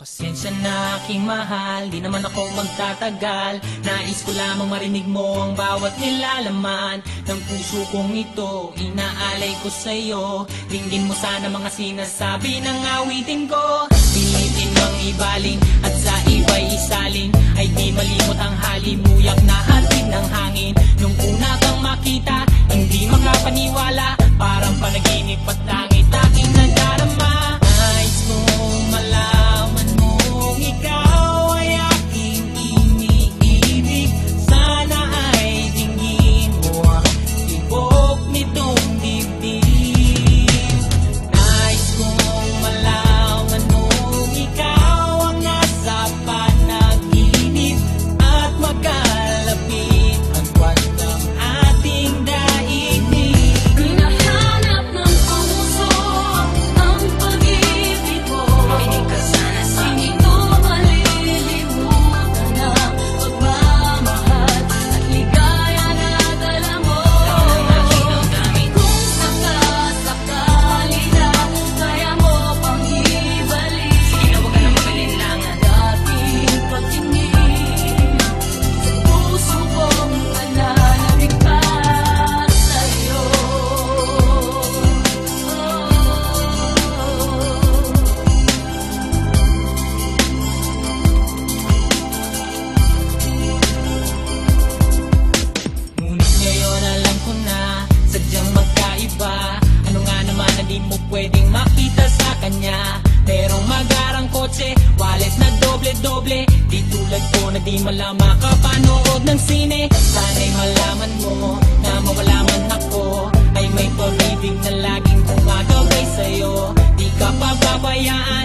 Pasensya na aking mahal, di naman ako magtatagal. Nais ko lamang marinig mo ang bawat nilalaman Ng puso kong ito, inaalay ko sa'yo Dinggin mo sana mga sinasabi ng awitin ko. Pilitin mang ibaling at sa iba'y isalin. Ay di malimot ang halimuyak na hatid ng hangin. Nung una kang makita, hindi makapaniwala doble-doble Di tulad ko na di malang makapanood ng sine. Sana'y malaman mo Na mawala man ako. Ay may pag-ibig na laging gumagabay sa'yo. Di ka pababayaan